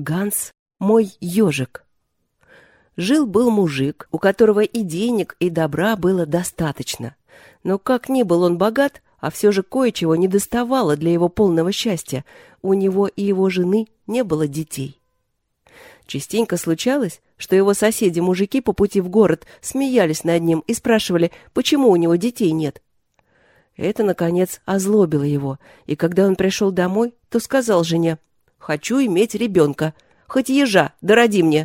Ганс — мой ежик. Жил-был мужик, у которого и денег, и добра было достаточно. Но как ни был он богат, а все же кое-чего не доставало для его полного счастья. У него и его жены не было детей. Частенько случалось, что его соседи-мужики по пути в город смеялись над ним и спрашивали, почему у него детей нет. Это, наконец, озлобило его, и когда он пришел домой, то сказал жене, «Хочу иметь ребенка, хоть ежа, да роди мне».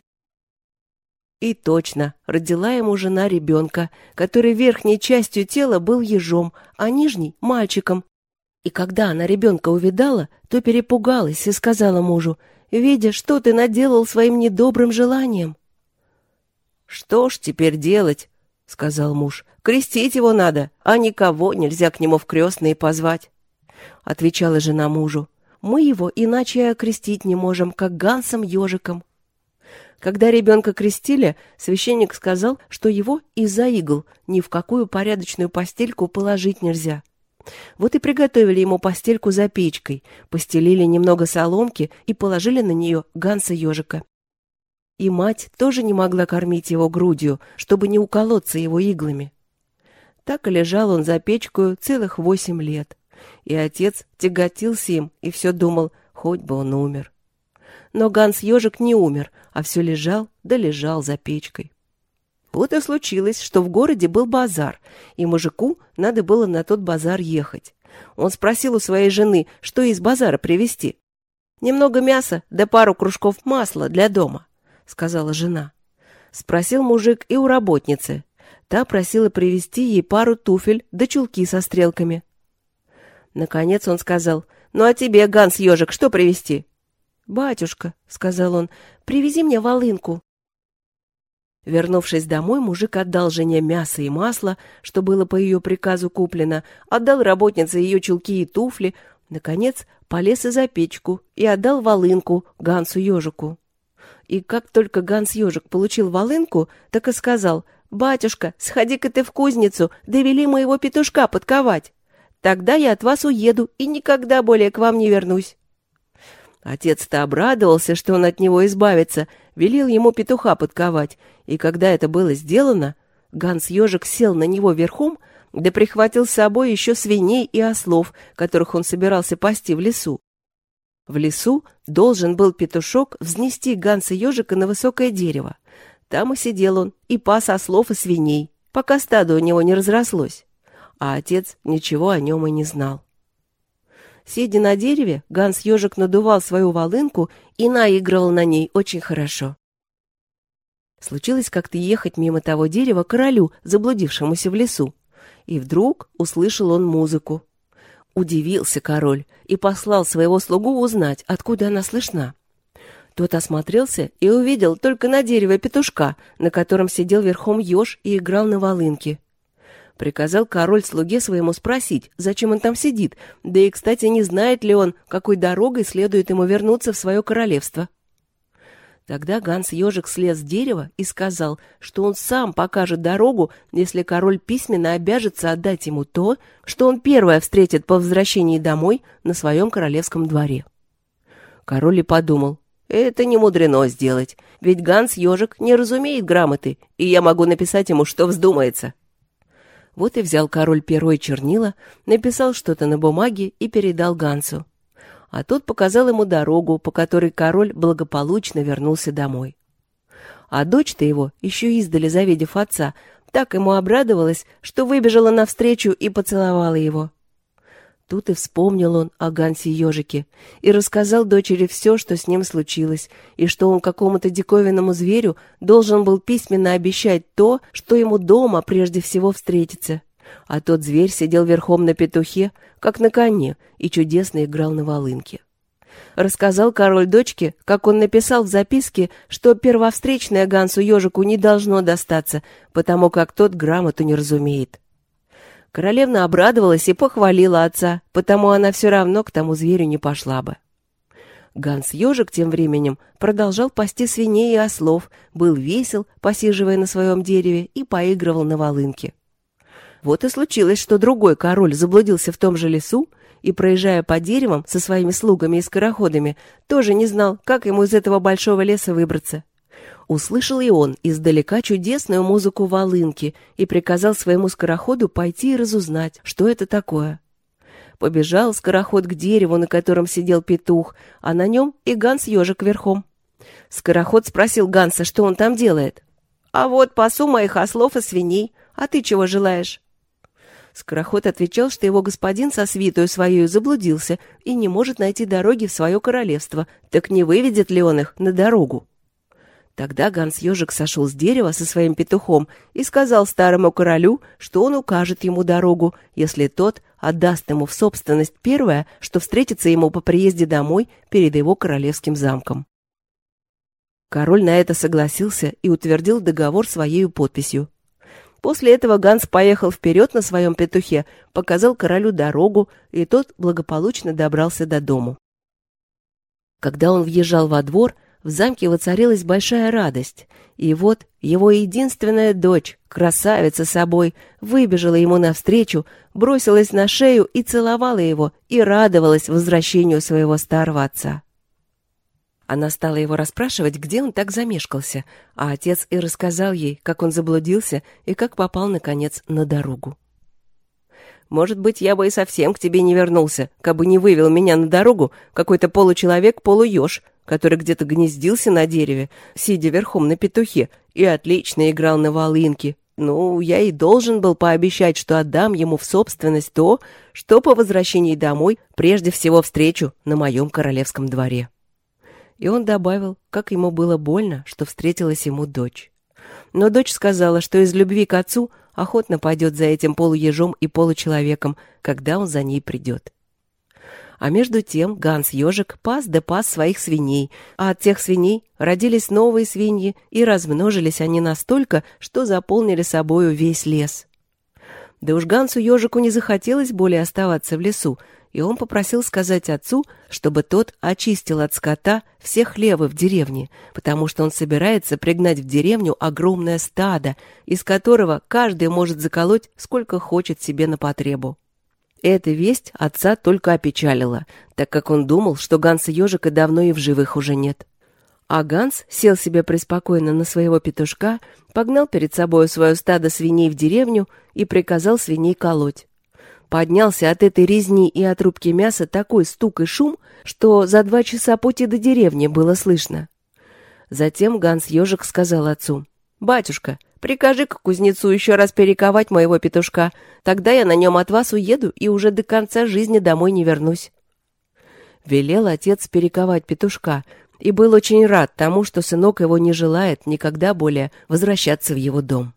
И точно, родила ему жена ребенка, который верхней частью тела был ежом, а нижней — мальчиком. И когда она ребенка увидала, то перепугалась и сказала мужу, «Видя, что ты наделал своим недобрым желанием». «Что ж теперь делать?» — сказал муж. «Крестить его надо, а никого нельзя к нему в крестные позвать». Отвечала жена мужу. «Мы его иначе окрестить не можем, как Гансом-ежиком». Когда ребенка крестили, священник сказал, что его из-за игл ни в какую порядочную постельку положить нельзя. Вот и приготовили ему постельку за печкой, постелили немного соломки и положили на нее Ганса-ежика. И мать тоже не могла кормить его грудью, чтобы не уколоться его иглами. Так и лежал он за печкою целых восемь лет. И отец тяготился им и все думал, хоть бы он умер. Но Ганс-ежик не умер, а все лежал да лежал за печкой. Вот и случилось, что в городе был базар, и мужику надо было на тот базар ехать. Он спросил у своей жены, что из базара привезти. «Немного мяса да пару кружков масла для дома», — сказала жена. Спросил мужик и у работницы. Та просила привезти ей пару туфель да чулки со стрелками. Наконец он сказал, «Ну а тебе, Ганс-ежик, что привезти?» «Батюшка», — сказал он, — «привези мне волынку». Вернувшись домой, мужик отдал жене мясо и масло, что было по ее приказу куплено, отдал работнице ее чулки и туфли, наконец полез и за печку и отдал волынку Гансу-ежику. И как только Ганс-ежик получил волынку, так и сказал, «Батюшка, сходи-ка ты в кузницу, довели моего петушка подковать. Тогда я от вас уеду и никогда более к вам не вернусь». Отец-то обрадовался, что он от него избавится, велел ему петуха подковать, и когда это было сделано, Ганс-ежик сел на него верхом, да прихватил с собой еще свиней и ослов, которых он собирался пасти в лесу. В лесу должен был петушок взнести Ганса-ежика на высокое дерево. Там и сидел он, и пас ослов и свиней, пока стадо у него не разрослось. А отец ничего о нем и не знал. Сидя на дереве, Ганс-ежик надувал свою волынку и наигрывал на ней очень хорошо. Случилось как-то ехать мимо того дерева королю, заблудившемуся в лесу. И вдруг услышал он музыку. Удивился король и послал своего слугу узнать, откуда она слышна. Тот осмотрелся и увидел только на дереве петушка, на котором сидел верхом еж и играл на волынке. Приказал король слуге своему спросить, зачем он там сидит, да и, кстати, не знает ли он, какой дорогой следует ему вернуться в свое королевство. Тогда Ганс-ежик слез с дерева и сказал, что он сам покажет дорогу, если король письменно обяжется отдать ему то, что он первое встретит по возвращении домой на своем королевском дворе. Король и подумал, это не мудрено сделать, ведь Ганс-ежик не разумеет грамоты, и я могу написать ему, что вздумается. Вот и взял король перо и чернила, написал что-то на бумаге и передал Гансу. А тот показал ему дорогу, по которой король благополучно вернулся домой. А дочь-то его, еще издали завидев отца, так ему обрадовалась, что выбежала навстречу и поцеловала его. Тут и вспомнил он о Гансе-ежике и рассказал дочери все, что с ним случилось, и что он какому-то диковинному зверю должен был письменно обещать то, что ему дома прежде всего встретится. А тот зверь сидел верхом на петухе, как на коне, и чудесно играл на волынке. Рассказал король дочке, как он написал в записке, что первовстречное Гансу-ежику не должно достаться, потому как тот грамоту не разумеет. Королевна обрадовалась и похвалила отца, потому она все равно к тому зверю не пошла бы. Ганс-ежик тем временем продолжал пасти свиней и ослов, был весел, посиживая на своем дереве, и поигрывал на волынке. Вот и случилось, что другой король заблудился в том же лесу и, проезжая по деревам со своими слугами и скороходами, тоже не знал, как ему из этого большого леса выбраться. Услышал и он издалека чудесную музыку волынки и приказал своему скороходу пойти и разузнать, что это такое. Побежал скороход к дереву, на котором сидел петух, а на нем и Ганс-ежик верхом. Скороход спросил Ганса, что он там делает. «А вот пасу моих ослов и свиней. А ты чего желаешь?» Скороход отвечал, что его господин со свитою своей заблудился и не может найти дороги в свое королевство. Так не выведет ли он их на дорогу? Тогда Ганс-ежик сошел с дерева со своим петухом и сказал старому королю, что он укажет ему дорогу, если тот отдаст ему в собственность первое, что встретится ему по приезде домой перед его королевским замком. Король на это согласился и утвердил договор своей подписью. После этого Ганс поехал вперед на своем петухе, показал королю дорогу, и тот благополучно добрался до дому. Когда он въезжал во двор, в замке воцарилась большая радость, и вот его единственная дочь, красавица собой, выбежала ему навстречу, бросилась на шею и целовала его, и радовалась возвращению своего старого отца. Она стала его расспрашивать, где он так замешкался, а отец и рассказал ей, как он заблудился и как попал, наконец, на дорогу. «Может быть, я бы и совсем к тебе не вернулся, кабы не вывел меня на дорогу какой-то получеловек-полуеж, который где-то гнездился на дереве, сидя верхом на петухе, и отлично играл на волынке. Ну, я и должен был пообещать, что отдам ему в собственность то, что по возвращении домой прежде всего встречу на моем королевском дворе» и он добавил, как ему было больно, что встретилась ему дочь. Но дочь сказала, что из любви к отцу охотно пойдет за этим полуежом и получеловеком, когда он за ней придет. А между тем Ганс-ежик пас да пас своих свиней, а от тех свиней родились новые свиньи, и размножились они настолько, что заполнили собою весь лес. Да уж Гансу-ежику не захотелось более оставаться в лесу, и он попросил сказать отцу, чтобы тот очистил от скота все хлевы в деревне, потому что он собирается пригнать в деревню огромное стадо, из которого каждый может заколоть сколько хочет себе на потребу. Эта весть отца только опечалила, так как он думал, что Ганса ежика давно и в живых уже нет. А Ганс сел себе преспокойно на своего петушка, погнал перед собой свое стадо свиней в деревню и приказал свиней колоть. Поднялся от этой резни и от рубки мяса такой стук и шум, что за два часа пути до деревни было слышно. Затем Ганс Ёжик сказал отцу, «Батюшка, прикажи к кузнецу еще раз перековать моего петушка, тогда я на нем от вас уеду и уже до конца жизни домой не вернусь». Велел отец перековать петушка и был очень рад тому, что сынок его не желает никогда более возвращаться в его дом.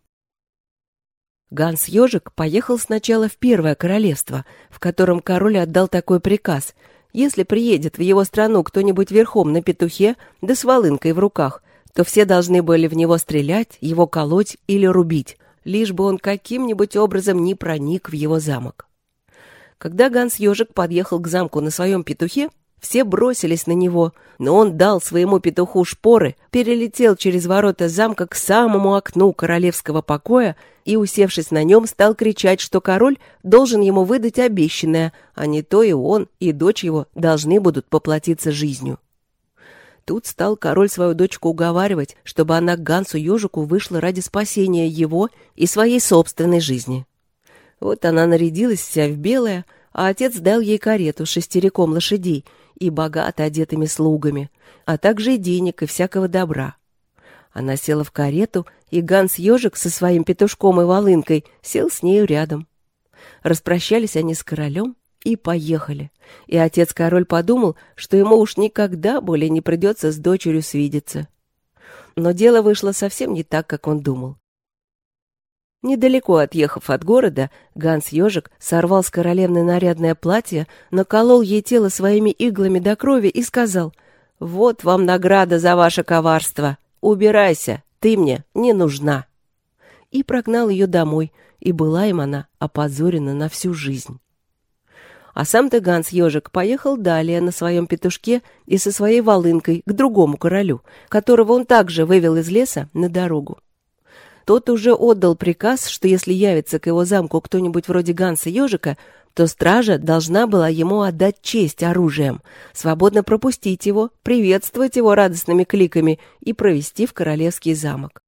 Ганс Ёжик поехал сначала в Первое Королевство, в котором король отдал такой приказ. Если приедет в его страну кто-нибудь верхом на петухе, да с волынкой в руках, то все должны были в него стрелять, его колоть или рубить, лишь бы он каким-нибудь образом не проник в его замок. Когда Ганс Ёжик подъехал к замку на своем петухе, все бросились на него, но он дал своему петуху шпоры, перелетел через ворота замка к самому окну королевского покоя и, усевшись на нем, стал кричать, что король должен ему выдать обещанное, а не то и он, и дочь его должны будут поплатиться жизнью. Тут стал король свою дочку уговаривать, чтобы она к Гансу Ёжику вышла ради спасения его и своей собственной жизни. Вот она нарядилась вся в белое, а отец дал ей карету с шестериком лошадей и богато одетыми слугами, а также и денег и всякого добра. Она села в карету, и Ганс-ежик со своим петушком и волынкой сел с нею рядом. Распрощались они с королем и поехали. И отец-король подумал, что ему уж никогда более не придется с дочерью свидеться. Но дело вышло совсем не так, как он думал. Недалеко отъехав от города, Ганс-ежик сорвал с королевны нарядное платье, наколол ей тело своими иглами до крови и сказал «Вот вам награда за ваше коварство. Убирайся, ты мне не нужна». И прогнал ее домой, и была им она опозорена на всю жизнь. А сам-то Ганс-ежик поехал далее на своем петушке и со своей волынкой к другому королю, которого он также вывел из леса на дорогу. тот уже отдал приказ, что если явится к его замку кто-нибудь вроде Ганса Ежика, то стража должна была ему отдать честь оружием, свободно пропустить его, приветствовать его радостными кликами и провести в королевский замок.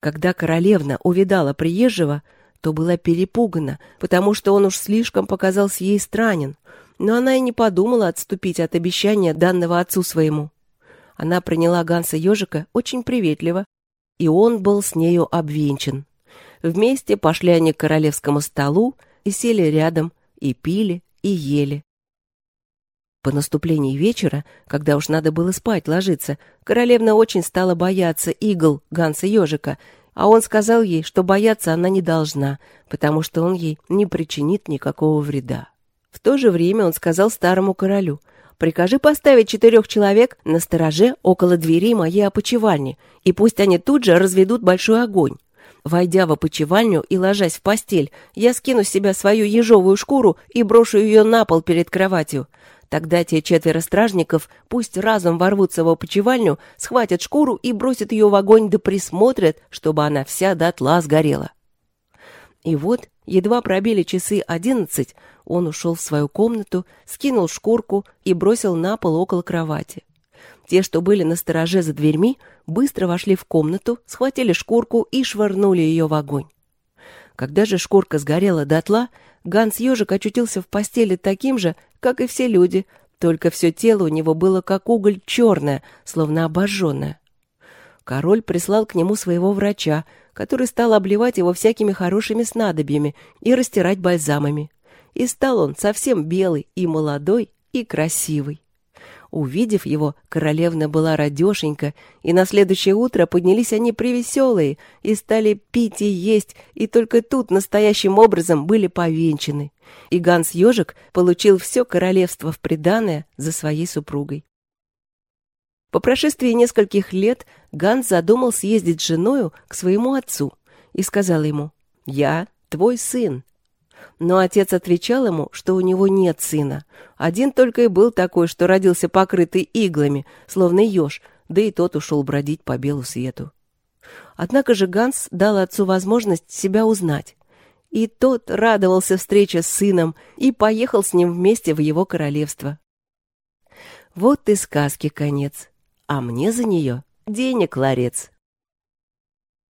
Когда королевна увидала приезжего, то была перепугана, потому что он уж слишком показался ей странен, но она и не подумала отступить от обещания данного отцу своему. Она приняла Ганса Ежика очень приветливо, и он был с нею обвенчан. Вместе пошли они к королевскому столу и сели рядом, и пили, и ели. По наступлении вечера, когда уж надо было спать, ложиться, королевна очень стала бояться игл Ганса Ежика, а он сказал ей, что бояться она не должна, потому что он ей не причинит никакого вреда. В то же время он сказал старому королю, «Прикажи поставить четырех человек на стороже около дверей моей опочивальни, и пусть они тут же разведут большой огонь. Войдя в опочивальню и ложась в постель, я скину с себя свою ежовую шкуру и брошу ее на пол перед кроватью. Тогда те четверо стражников пусть разом ворвутся в опочивальню, схватят шкуру и бросят ее в огонь да присмотрят, чтобы она вся дотла сгорела. И вот, едва пробили часы одиннадцать, он ушел в свою комнату, скинул шкурку и бросил на пол около кровати. Те, что были на стороже за дверьми, быстро вошли в комнату, схватили шкурку и швырнули ее в огонь. Когда же шкурка сгорела дотла, Ганс Ёжик очутился в постели таким же, как и все люди, только все тело у него было как уголь черное, словно обожженное. Король прислал к нему своего врача, который стал обливать его всякими хорошими снадобьями и растирать бальзамами. И стал он совсем белый и молодой и красивый. Увидев его, королевна была радешенька, и на следующее утро поднялись они привеселые и стали пить и есть, и только тут настоящим образом были повенчаны. И Ганс Ёжик получил все королевство в приданое за своей супругой. По прошествии нескольких лет Ганс задумал съездить с женою к своему отцу и сказал ему «Я твой сын, но отец отвечал ему, что у него нет сына. Один только и был такой, что родился покрытый иглами, словно еж, да и тот ушел бродить по белу свету. Однако же Ганс дал отцу возможность себя узнать. И тот радовался встрече с сыном и поехал с ним вместе в его королевство. Вот и сказки конец, а мне за нее денег ларец.